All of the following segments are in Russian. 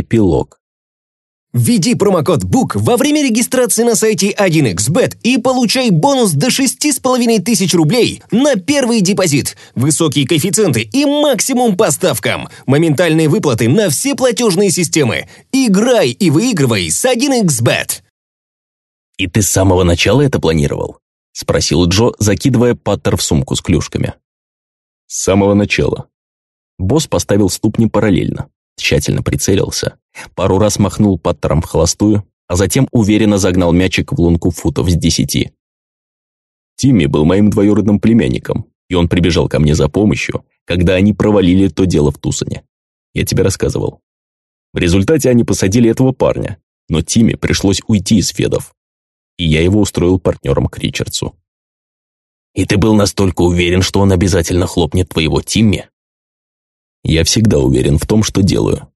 Эпилог. Введи промокод BOOK во время регистрации на сайте 1xbet и получай бонус до 6500 рублей на первый депозит, высокие коэффициенты и максимум по ставкам, моментальные выплаты на все платежные системы. Играй и выигрывай с 1xbet. «И ты с самого начала это планировал?» – спросил Джо, закидывая паттер в сумку с клюшками. «С самого начала». Босс поставил ступни параллельно, тщательно прицелился, пару раз махнул паттером в холостую, а затем уверенно загнал мячик в лунку футов с десяти. Тимми был моим двоюродным племянником, и он прибежал ко мне за помощью, когда они провалили то дело в Тусане. Я тебе рассказывал. В результате они посадили этого парня, но Тимми пришлось уйти из Федов, и я его устроил партнером к Ричардсу. «И ты был настолько уверен, что он обязательно хлопнет твоего Тимми?» Я всегда уверен в том, что делаю.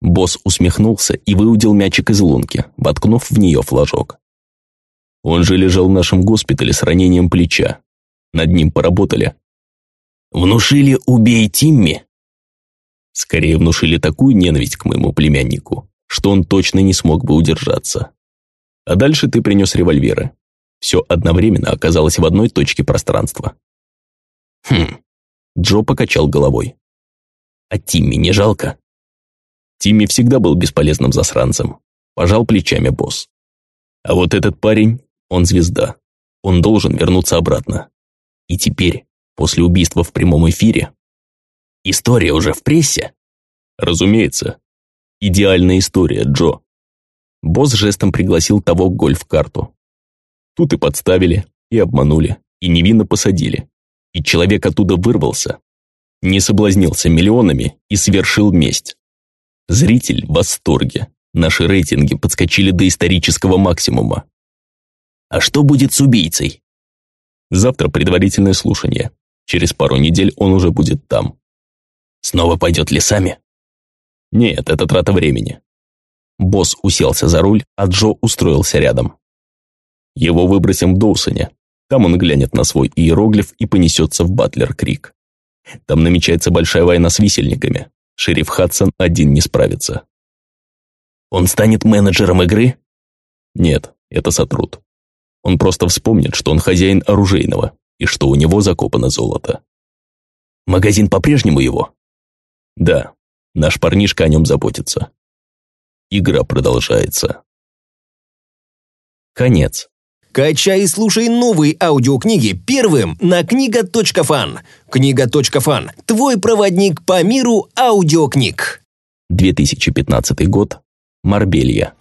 Босс усмехнулся и выудил мячик из лунки, воткнув в нее флажок. Он же лежал в нашем госпитале с ранением плеча. Над ним поработали. Внушили «убей Тимми»? Скорее внушили такую ненависть к моему племяннику, что он точно не смог бы удержаться. А дальше ты принес револьверы. Все одновременно оказалось в одной точке пространства. Хм. Джо покачал головой. А Тимми не жалко? Тимми всегда был бесполезным засранцем. Пожал плечами босс. А вот этот парень, он звезда. Он должен вернуться обратно. И теперь, после убийства в прямом эфире... История уже в прессе? Разумеется. Идеальная история, Джо. Босс жестом пригласил того к гольф-карту. Тут и подставили, и обманули, и невинно посадили. И человек оттуда вырвался, не соблазнился миллионами и совершил месть. Зритель в восторге. Наши рейтинги подскочили до исторического максимума. А что будет с убийцей? Завтра предварительное слушание. Через пару недель он уже будет там. Снова пойдет лесами? Нет, это трата времени. Босс уселся за руль, а Джо устроился рядом. Его выбросим в Доусоне. Там он глянет на свой иероглиф и понесется в Батлер-Крик. Там намечается большая война с висельниками. Шериф Хадсон один не справится. Он станет менеджером игры? Нет, это сотрут. Он просто вспомнит, что он хозяин оружейного и что у него закопано золото. Магазин по-прежнему его? Да, наш парнишка о нем заботится. Игра продолжается. Конец. Качай и слушай новые аудиокниги первым на книга.фан. Книга.фан – твой проводник по миру аудиокниг. 2015 год. Марбелья.